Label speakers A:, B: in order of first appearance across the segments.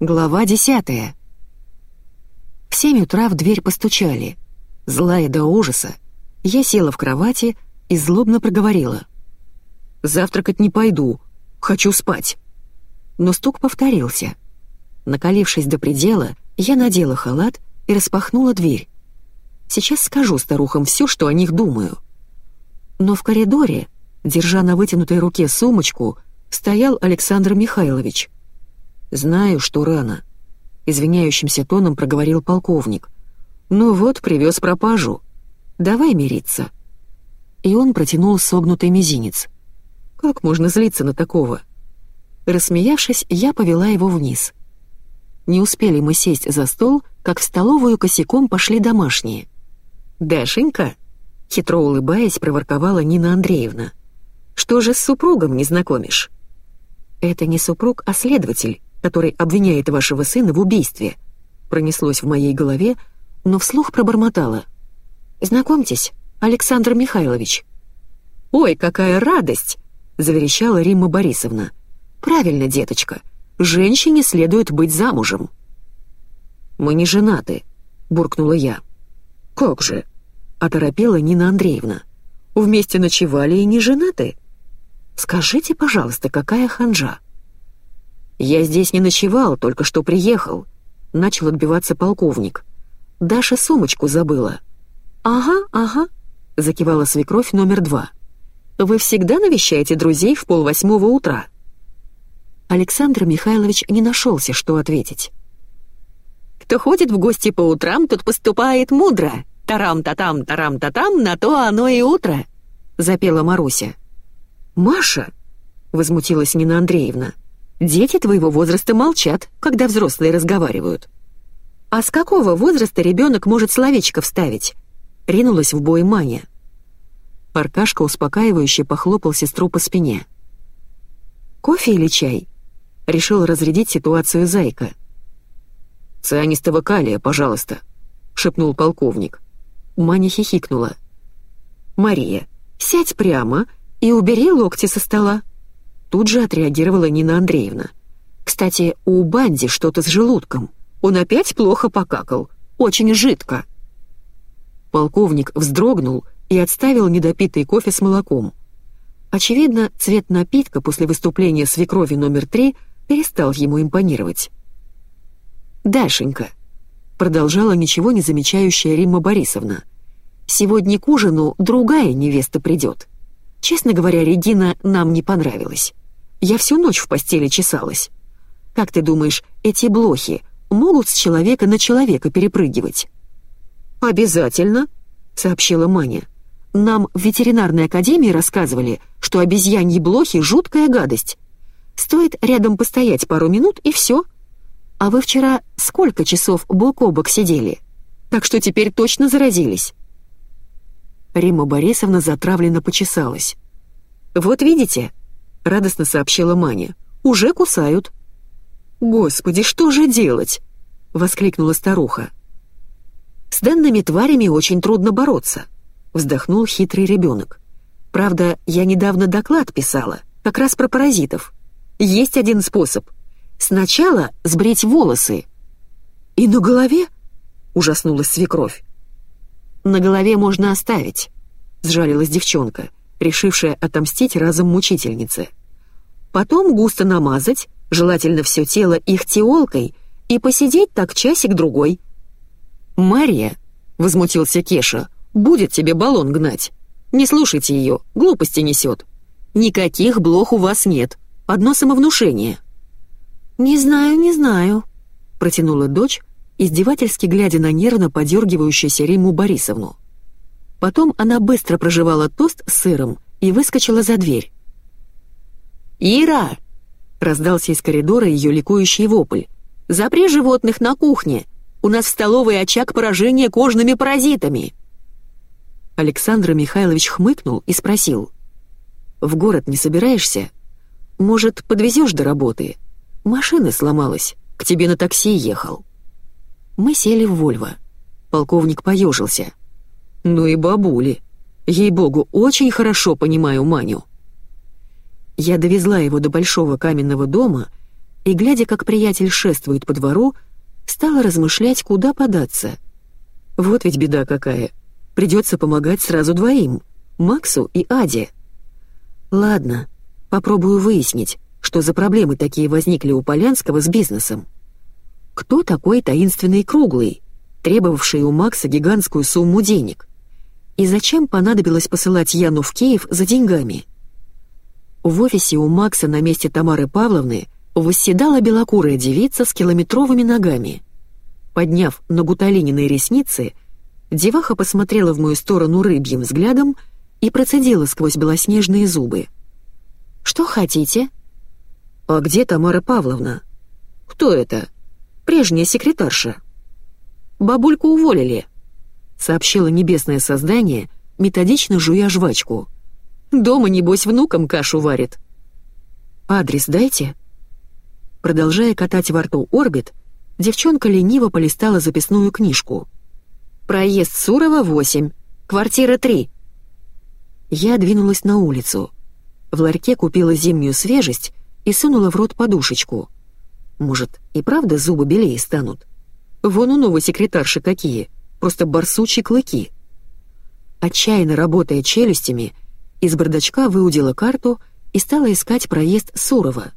A: Глава десятая. В семь утра в дверь постучали. Злая до ужаса, я села в кровати и злобно проговорила. «Завтракать не пойду, хочу спать». Но стук повторился. Накалившись до предела, я надела халат и распахнула дверь. Сейчас скажу старухам все, что о них думаю. Но в коридоре, держа на вытянутой руке сумочку, стоял Александр Михайлович — «Знаю, что рано», — извиняющимся тоном проговорил полковник. «Ну вот, привез пропажу. Давай мириться». И он протянул согнутый мизинец. «Как можно злиться на такого?» Рассмеявшись, я повела его вниз. Не успели мы сесть за стол, как в столовую косяком пошли домашние. «Дашенька?» — хитро улыбаясь, проворковала Нина Андреевна. «Что же с супругом не знакомишь?» «Это не супруг, а следователь», который обвиняет вашего сына в убийстве», пронеслось в моей голове, но вслух пробормотала. «Знакомьтесь, Александр Михайлович». «Ой, какая радость!» — заверещала Римма Борисовна. «Правильно, деточка, женщине следует быть замужем». «Мы не женаты», — буркнула я. «Как же?» — оторопела Нина Андреевна. «Вместе ночевали и не женаты?» «Скажите, пожалуйста, какая ханжа?» «Я здесь не ночевал, только что приехал», — начал отбиваться полковник. «Даша сумочку забыла». «Ага, ага», — закивала свекровь номер два. «Вы всегда навещаете друзей в полвосьмого утра?» Александр Михайлович не нашелся, что ответить. «Кто ходит в гости по утрам, тот поступает мудро. Тарам-та-там, тарам-та-там, на то оно и утро», — запела Маруся. «Маша!» — возмутилась Нина Андреевна. — Дети твоего возраста молчат, когда взрослые разговаривают. А с какого возраста ребенок может словечко вставить? Ринулась в бой Маня. Аркашка успокаивающе похлопал сестру по спине. «Кофе или чай?» Решил разрядить ситуацию Зайка. «Цианистого калия, пожалуйста», — шепнул полковник. Маня хихикнула. «Мария, сядь прямо и убери локти со стола», Тут же отреагировала Нина Андреевна. «Кстати, у Банди что-то с желудком. Он опять плохо покакал. Очень жидко». Полковник вздрогнул и отставил недопитый кофе с молоком. Очевидно, цвет напитка после выступления свекрови номер три перестал ему импонировать. «Дашенька», — продолжала ничего не замечающая Римма Борисовна, «сегодня к ужину другая невеста придет. Честно говоря, Регина нам не понравилась. Я всю ночь в постели чесалась. Как ты думаешь, эти блохи могут с человека на человека перепрыгивать?» «Обязательно», — сообщила Маня. «Нам в ветеринарной академии рассказывали, что обезьяньи блохи — жуткая гадость. Стоит рядом постоять пару минут, и все. А вы вчера сколько часов бок о бок сидели? Так что теперь точно заразились». Римма Борисовна затравленно почесалась. «Вот видите», — радостно сообщила Маня, — «уже кусают». «Господи, что же делать?» — воскликнула старуха. «С данными тварями очень трудно бороться», — вздохнул хитрый ребенок. «Правда, я недавно доклад писала, как раз про паразитов. Есть один способ. Сначала сбрить волосы». «И на голове?» — ужаснулась свекровь. «На голове можно оставить», — сжалилась девчонка, решившая отомстить разом мучительнице. «Потом густо намазать, желательно все тело их теолкой, и посидеть так часик-другой». «Мария», — возмутился Кеша, — «будет тебе баллон гнать. Не слушайте ее, глупости несет. Никаких блох у вас нет, одно самовнушение». «Не знаю, не знаю», — протянула дочь, издевательски глядя на нервно подергивающуюся Риму Борисовну. Потом она быстро прожевала тост с сыром и выскочила за дверь. «Ира!» — раздался из коридора ее ликующий вопль. «Запри животных на кухне! У нас в столовой очаг поражения кожными паразитами!» Александр Михайлович хмыкнул и спросил. «В город не собираешься? Может, подвезешь до работы? Машина сломалась, к тебе на такси ехал». Мы сели в «Вольво». Полковник поежился. «Ну и бабули. Ей-богу, очень хорошо понимаю Маню». Я довезла его до большого каменного дома и, глядя, как приятель шествует по двору, стала размышлять, куда податься. Вот ведь беда какая. Придется помогать сразу двоим — Максу и Аде. Ладно, попробую выяснить, что за проблемы такие возникли у Полянского с бизнесом. Кто такой таинственный круглый, требовавший у Макса гигантскую сумму денег? И зачем понадобилось посылать Яну в Киев за деньгами? В офисе у Макса на месте Тамары Павловны восседала белокурая девица с километровыми ногами. Подняв на гуталининые ресницы, деваха посмотрела в мою сторону рыбьим взглядом и процедила сквозь белоснежные зубы. «Что хотите?» «А где Тамара Павловна?» «Кто это?» «Прежняя секретарша». «Бабульку уволили», — сообщило небесное создание, методично жуя жвачку. «Дома, небось, внукам кашу варит». «Адрес дайте». Продолжая катать во рту орбит, девчонка лениво полистала записную книжку. «Проезд Сурова, 8, квартира 3». Я двинулась на улицу. В ларьке купила зимнюю свежесть и сунула в рот подушечку. Может, и правда зубы белее станут? Вон у новой секретарши какие, просто барсучьи клыки. Отчаянно работая челюстями, из бардачка выудила карту и стала искать проезд Сурова.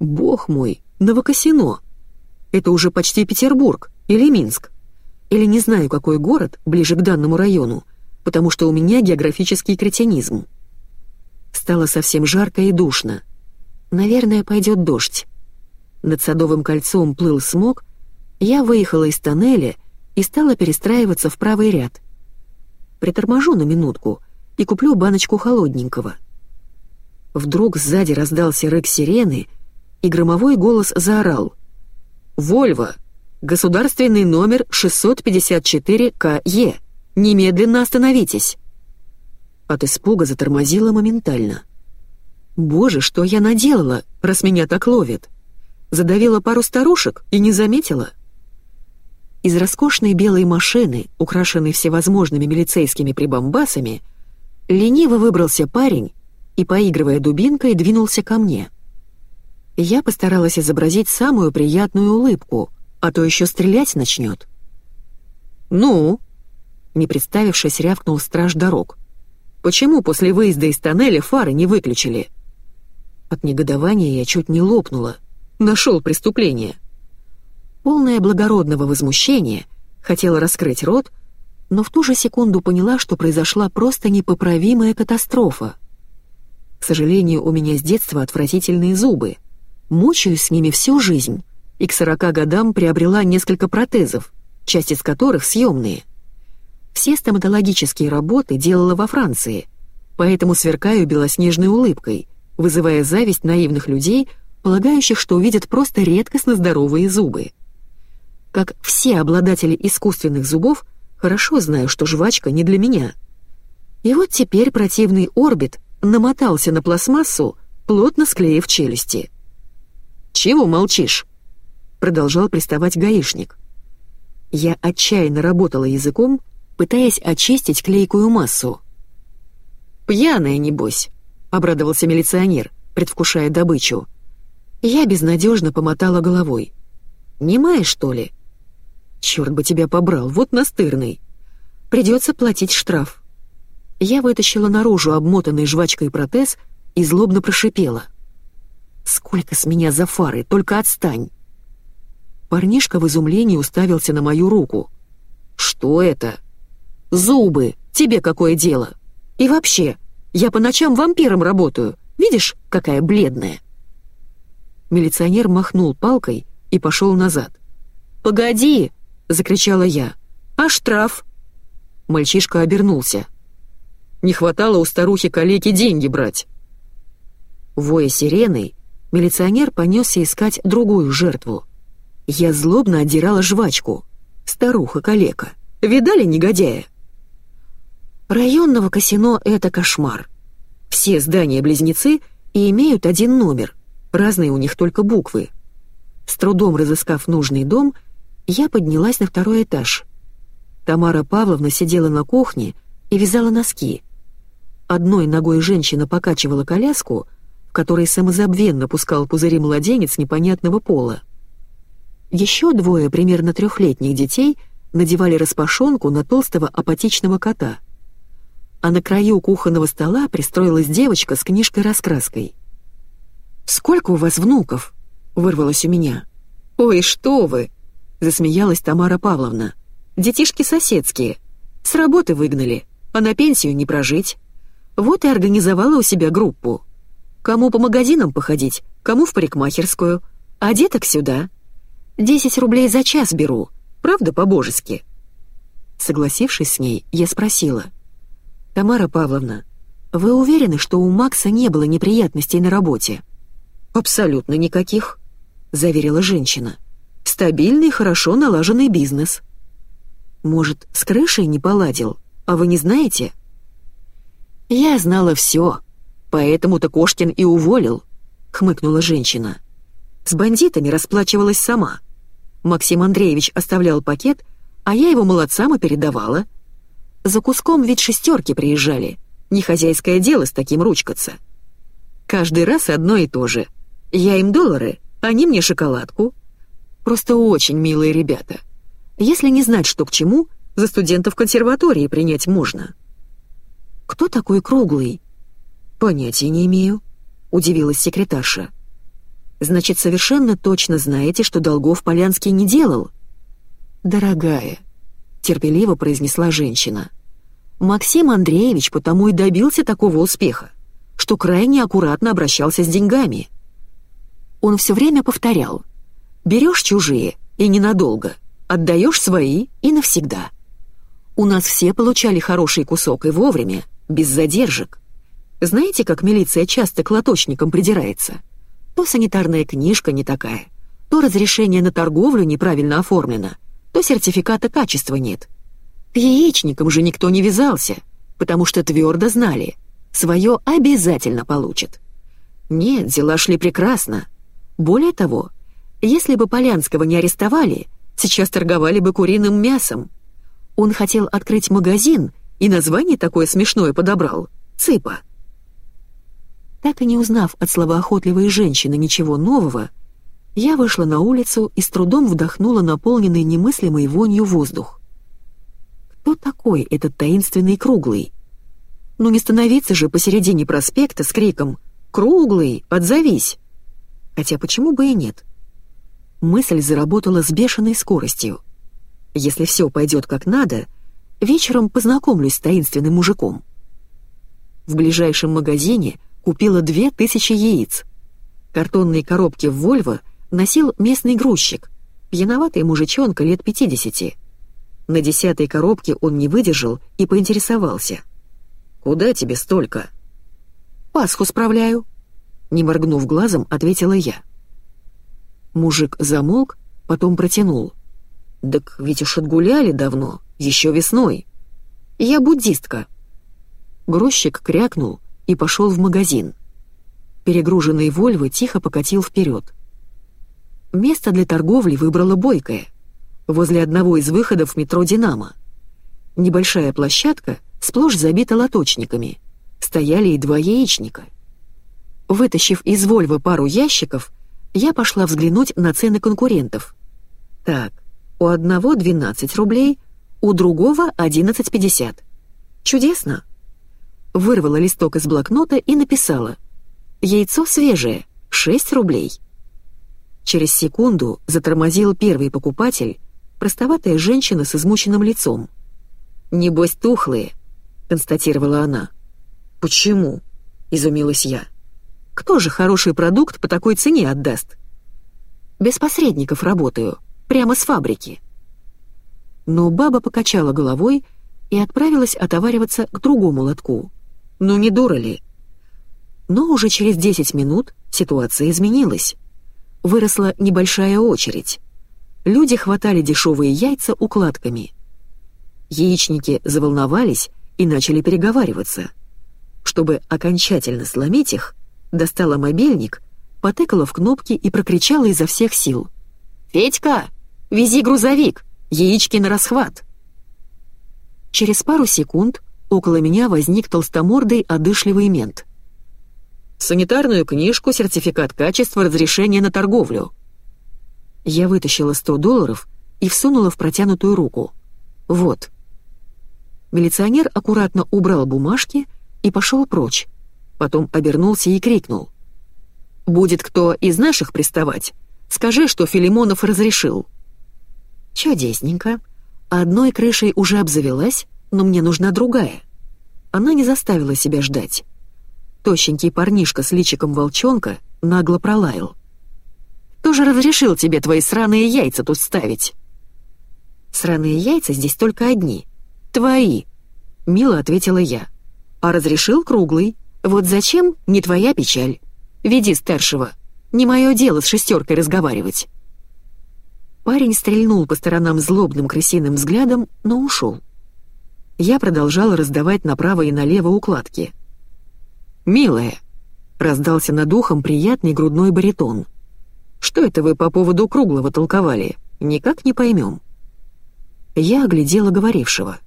A: Бог мой, Новокосино! Это уже почти Петербург или Минск. Или не знаю, какой город ближе к данному району, потому что у меня географический кретинизм. Стало совсем жарко и душно. Наверное, пойдет дождь. Над Садовым кольцом плыл смог, я выехала из тоннеля и стала перестраиваться в правый ряд. Приторможу на минутку и куплю баночку холодненького. Вдруг сзади раздался рык сирены, и громовой голос заорал. «Вольво! Государственный номер 654-КЕ! Немедленно остановитесь!» От испуга затормозила моментально. Боже, что я наделала, раз меня так ловят? Задавила пару старушек и не заметила? Из роскошной белой машины, украшенной всевозможными милицейскими прибамбасами, лениво выбрался парень и, поигрывая дубинкой, двинулся ко мне. Я постаралась изобразить самую приятную улыбку, а то еще стрелять начнет. «Ну?» — не представившись, рявкнул страж дорог. «Почему после выезда из тоннеля фары не выключили?» От негодования я чуть не лопнула. Нашел преступление. Полное благородного возмущения, хотела раскрыть рот, но в ту же секунду поняла, что произошла просто непоправимая катастрофа. К сожалению, у меня с детства отвратительные зубы. Мучаюсь с ними всю жизнь, и к сорока годам приобрела несколько протезов, часть из которых съемные. Все стоматологические работы делала во Франции, поэтому сверкаю белоснежной улыбкой — вызывая зависть наивных людей, полагающих, что увидят просто редкостно здоровые зубы. Как все обладатели искусственных зубов, хорошо знаю, что жвачка не для меня. И вот теперь противный орбит намотался на пластмассу, плотно склеив челюсти. «Чего молчишь?» — продолжал приставать гаишник. Я отчаянно работала языком, пытаясь очистить клейкую массу. «Пьяная, небось», — обрадовался милиционер, предвкушая добычу. Я безнадежно помотала головой. «Немая, что ли?» «Черт бы тебя побрал, вот настырный. Придется платить штраф». Я вытащила наружу обмотанный жвачкой протез и злобно прошипела. «Сколько с меня за фары, только отстань!» Парнишка в изумлении уставился на мою руку. «Что это?» «Зубы! Тебе какое дело? И вообще, я по ночам вампиром работаю. Видишь, какая бледная?» Милиционер махнул палкой и пошел назад. «Погоди!» — закричала я. «А штраф?» Мальчишка обернулся. «Не хватало у старухи-калеки деньги брать». Воя сиреной, милиционер понесся искать другую жертву. Я злобно отдирала жвачку. Старуха-калека. Видали негодяя? Районного казино — это кошмар. Все здания-близнецы и имеют один номер, разные у них только буквы. С трудом разыскав нужный дом, я поднялась на второй этаж. Тамара Павловна сидела на кухне и вязала носки. Одной ногой женщина покачивала коляску, в которой самозабвенно пускал пузыри младенец непонятного пола. Еще двое примерно трехлетних детей надевали распашонку на толстого апатичного кота. А на краю кухонного стола пристроилась девочка с книжкой-раскраской. «Сколько у вас внуков?» — вырвалось у меня. «Ой, что вы!» — засмеялась Тамара Павловна. «Детишки соседские. С работы выгнали, а на пенсию не прожить. Вот и организовала у себя группу. Кому по магазинам походить, кому в парикмахерскую, а деток сюда. Десять рублей за час беру, правда, по-божески?» Согласившись с ней, я спросила. «Тамара Павловна, вы уверены, что у Макса не было неприятностей на работе?» «Абсолютно никаких», — заверила женщина. «Стабильный, хорошо налаженный бизнес». «Может, с крышей не поладил, а вы не знаете?» «Я знала все, поэтому-то Кошкин и уволил», — хмыкнула женщина. «С бандитами расплачивалась сама. Максим Андреевич оставлял пакет, а я его молодцам и передавала. За куском ведь шестерки приезжали, не хозяйское дело с таким ручкаться. Каждый раз одно и то же. Я им доллары, они мне шоколадку. Просто очень милые ребята. Если не знать, что к чему, за студентов консерватории принять можно. Кто такой круглый? Понятия не имею, удивилась секретарша. Значит, совершенно точно знаете, что долгов Полянский не делал? Дорогая, терпеливо произнесла женщина. Максим Андреевич потому и добился такого успеха, что крайне аккуратно обращался с деньгами. Он все время повторял «Берешь чужие и ненадолго, отдаешь свои и навсегда». У нас все получали хороший кусок и вовремя, без задержек. Знаете, как милиция часто к лоточникам придирается? То санитарная книжка не такая, то разрешение на торговлю неправильно оформлено, то сертификата качества нет. К яичникам же никто не вязался, потому что твердо знали, свое обязательно получат. Нет, дела шли прекрасно. Более того, если бы Полянского не арестовали, сейчас торговали бы куриным мясом. Он хотел открыть магазин, и название такое смешное подобрал — «Цыпа». Так и не узнав от словоохотливой женщины ничего нового, я вышла на улицу и с трудом вдохнула наполненный немыслимой вонью воздух. Кто такой этот таинственный круглый? Ну не становиться же посередине проспекта с криком «Круглый, отзовись!» Хотя почему бы и нет? Мысль заработала с бешеной скоростью. Если все пойдет как надо, вечером познакомлюсь с таинственным мужиком. В ближайшем магазине купила две тысячи яиц. Картонные коробки в «Вольво» носил местный грузчик, пьяноватый мужичонка лет 50. На десятой коробке он не выдержал и поинтересовался. «Куда тебе столько?» «Пасху справляю», — не моргнув глазом, ответила я. Мужик замолк, потом протянул. «Так ведь уж отгуляли давно, еще весной. Я буддистка». Грузчик крякнул, и пошел в магазин. Перегруженный Вольво тихо покатил вперед. Место для торговли выбрала бойкое, возле одного из выходов метро «Динамо». Небольшая площадка сплошь забита лоточниками. Стояли и два яичника. Вытащив из Вольва пару ящиков, я пошла взглянуть на цены конкурентов. Так, у одного 12 рублей, у другого 11,50. Чудесно вырвала листок из блокнота и написала «Яйцо свежее, 6 рублей». Через секунду затормозил первый покупатель, простоватая женщина с измученным лицом. «Небось, тухлые», — констатировала она. «Почему?» — изумилась я. «Кто же хороший продукт по такой цене отдаст?» «Без посредников работаю, прямо с фабрики». Но баба покачала головой и отправилась отовариваться к другому лотку. Ну не дура ли? Но уже через 10 минут ситуация изменилась. Выросла небольшая очередь. Люди хватали дешевые яйца укладками. Яичники заволновались и начали переговариваться. Чтобы окончательно сломить их, достала мобильник, потыкала в кнопки и прокричала изо всех сил. «Федька, вези грузовик! Яички на расхват!» Через пару секунд Около меня возник толстомордый одышливый мент. Санитарную книжку, сертификат качества, разрешение на торговлю». Я вытащила 100 долларов и всунула в протянутую руку. «Вот». Милиционер аккуратно убрал бумажки и пошел прочь. Потом обернулся и крикнул. «Будет кто из наших приставать, скажи, что Филимонов разрешил». Чудесненько. Одной крышей уже обзавелась, но мне нужна другая. Она не заставила себя ждать. Тощенький парнишка с личиком волчонка нагло пролаял. «Кто же разрешил тебе твои сраные яйца тут ставить?» «Сраные яйца здесь только одни. Твои», — мило ответила я. «А разрешил круглый. Вот зачем, не твоя печаль. Веди старшего. Не мое дело с шестеркой разговаривать». Парень стрельнул по сторонам злобным крысиным взглядом, но ушел. Я продолжала раздавать направо и налево укладки. «Милая», — раздался над ухом приятный грудной баритон. «Что это вы по поводу круглого толковали? Никак не поймем». Я оглядела говорившего.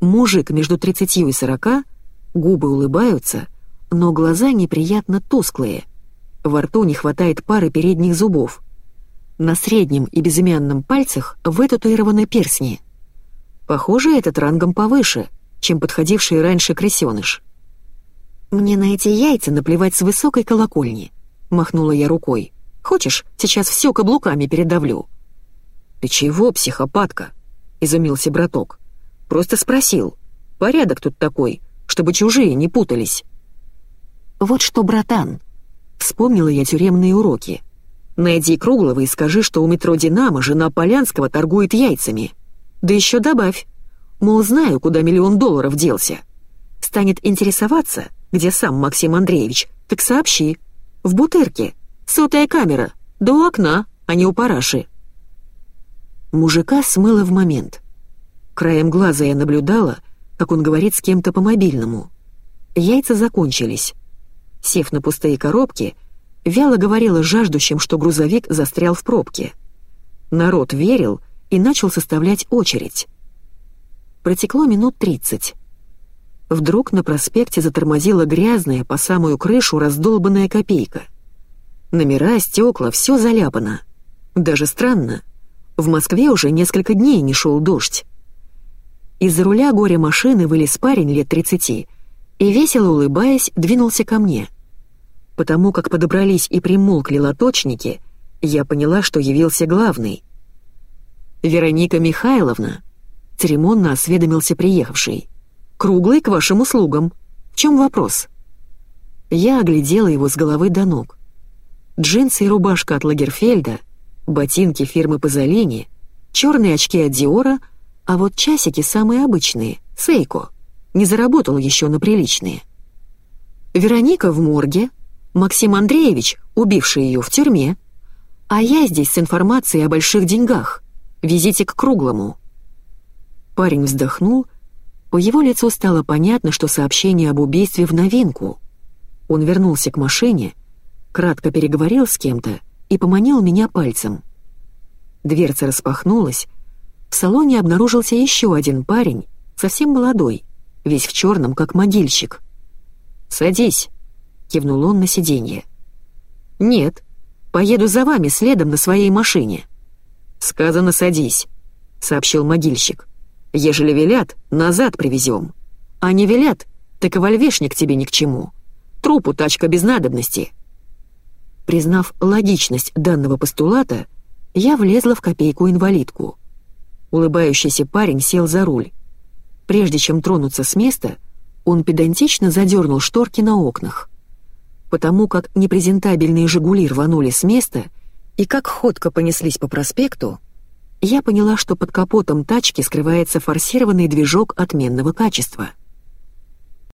A: Мужик между тридцатью и сорока, губы улыбаются, но глаза неприятно тусклые. Во рту не хватает пары передних зубов. На среднем и безымянном пальцах вытатуированы перстни. Похоже, этот рангом повыше, чем подходивший раньше крысёныш. «Мне на эти яйца наплевать с высокой колокольни», — махнула я рукой. «Хочешь, сейчас все каблуками передавлю?» «Ты чего, психопатка?» — изумился браток. «Просто спросил. Порядок тут такой, чтобы чужие не путались». «Вот что, братан», — вспомнила я тюремные уроки. Найди Круглого и скажи, что у метро «Динамо» жена Полянского торгует яйцами. Да еще добавь. Мол, знаю, куда миллион долларов делся. Станет интересоваться, где сам Максим Андреевич, так сообщи. В бутырке. Сотая камера. Да у окна, а не у параши. Мужика смыло в момент. Краем глаза я наблюдала, как он говорит с кем-то по мобильному. Яйца закончились. Сев на пустые коробки, вяло говорила жаждущим, что грузовик застрял в пробке. Народ верил и начал составлять очередь. Протекло минут тридцать. Вдруг на проспекте затормозила грязная по самую крышу раздолбанная копейка. Номера, стекла, все заляпано. Даже странно. В Москве уже несколько дней не шел дождь. Из-за руля горя машины вылез парень лет тридцати и, весело улыбаясь, двинулся ко мне — Потому как подобрались и примолкли лоточники, я поняла, что явился главный. «Вероника Михайловна», — церемонно осведомился приехавший, — «круглый к вашим услугам. В чем вопрос?» Я оглядела его с головы до ног. Джинсы и рубашка от Лагерфельда, ботинки фирмы Пазолини, черные очки от Диора, а вот часики самые обычные, Сейко. Не заработал еще на приличные. Вероника в морге, Максим Андреевич, убивший ее в тюрьме. А я здесь с информацией о больших деньгах. Визите к Круглому». Парень вздохнул. По его лицу стало понятно, что сообщение об убийстве в новинку. Он вернулся к машине, кратко переговорил с кем-то и поманил меня пальцем. Дверца распахнулась. В салоне обнаружился еще один парень, совсем молодой, весь в черном, как могильщик. «Садись», — кивнул он на сиденье. «Нет, поеду за вами следом на своей машине». «Сказано, садись», — сообщил могильщик. «Ежели велят, назад привезем. А не велят, так и вольвешник тебе ни к чему. Трупу тачка без надобности». Признав логичность данного постулата, я влезла в копейку-инвалидку. Улыбающийся парень сел за руль. Прежде чем тронуться с места, он педантично задернул шторки на окнах потому как непрезентабельные «Жигули» рванули с места и как ходко понеслись по проспекту, я поняла, что под капотом тачки скрывается форсированный движок отменного качества —